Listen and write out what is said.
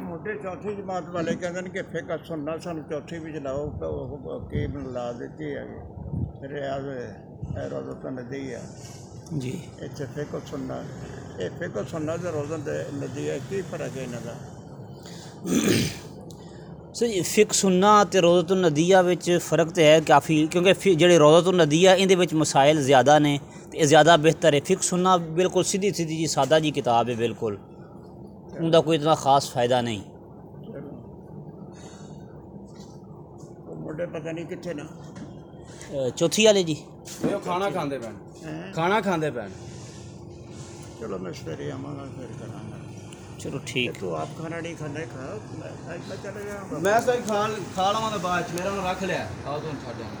ਮੁੱਢੇ ਚੌਥੀ ਜਮਾਤ ਵਾਲੇ ਕਹਿੰਦੇ ਨੇ ਕਿ ਫਿਕਰ ਸੁਣਨਾ ਸਾਨੂੰ ਚੌਥੀ ਵਿੱਚ ਲਾਓ ਉਹ ਕੇਬ ਲਾ ਦਿੱਤੀ ਹੈਗੇ ਰਿਆਜ਼ ਐਰੋਜ਼ ਤਾਂ ਨਦੀ ਆ। جی اچھا فقہ سننا یہ فقہ سننا تو روزن ندی ہے کی فرق ہے انہوں کا سر فق سننا تے روزہ تو ندیہ فرق تو ہے کافی کیونکہ جڑے روزہ تو ندیہ ان دے مسائل زیادہ نے زیادہ بہتر ہے۔ فکس سننا بالکل سیدھی سیدھی جی سادہ جی کتاب ہے بالکل۔ ان کا کوئی اتنا خاص فائدہ نہیں۔ پتہ نہیں کتنے نا۔ چوتھی والے جی۔ کھانا کھاندے پین کھانا کھاندے پین چلو میں سویرے آواں گا پھر کراں چلو ٹھیک۔ تو آپ کھانا نہیں کھانا کھاؤ۔ میں چلے جاؤں میں سوئی کھان کھا لواں بعد میرا رکھ لیا۔ آؤ تم چھڈ جانا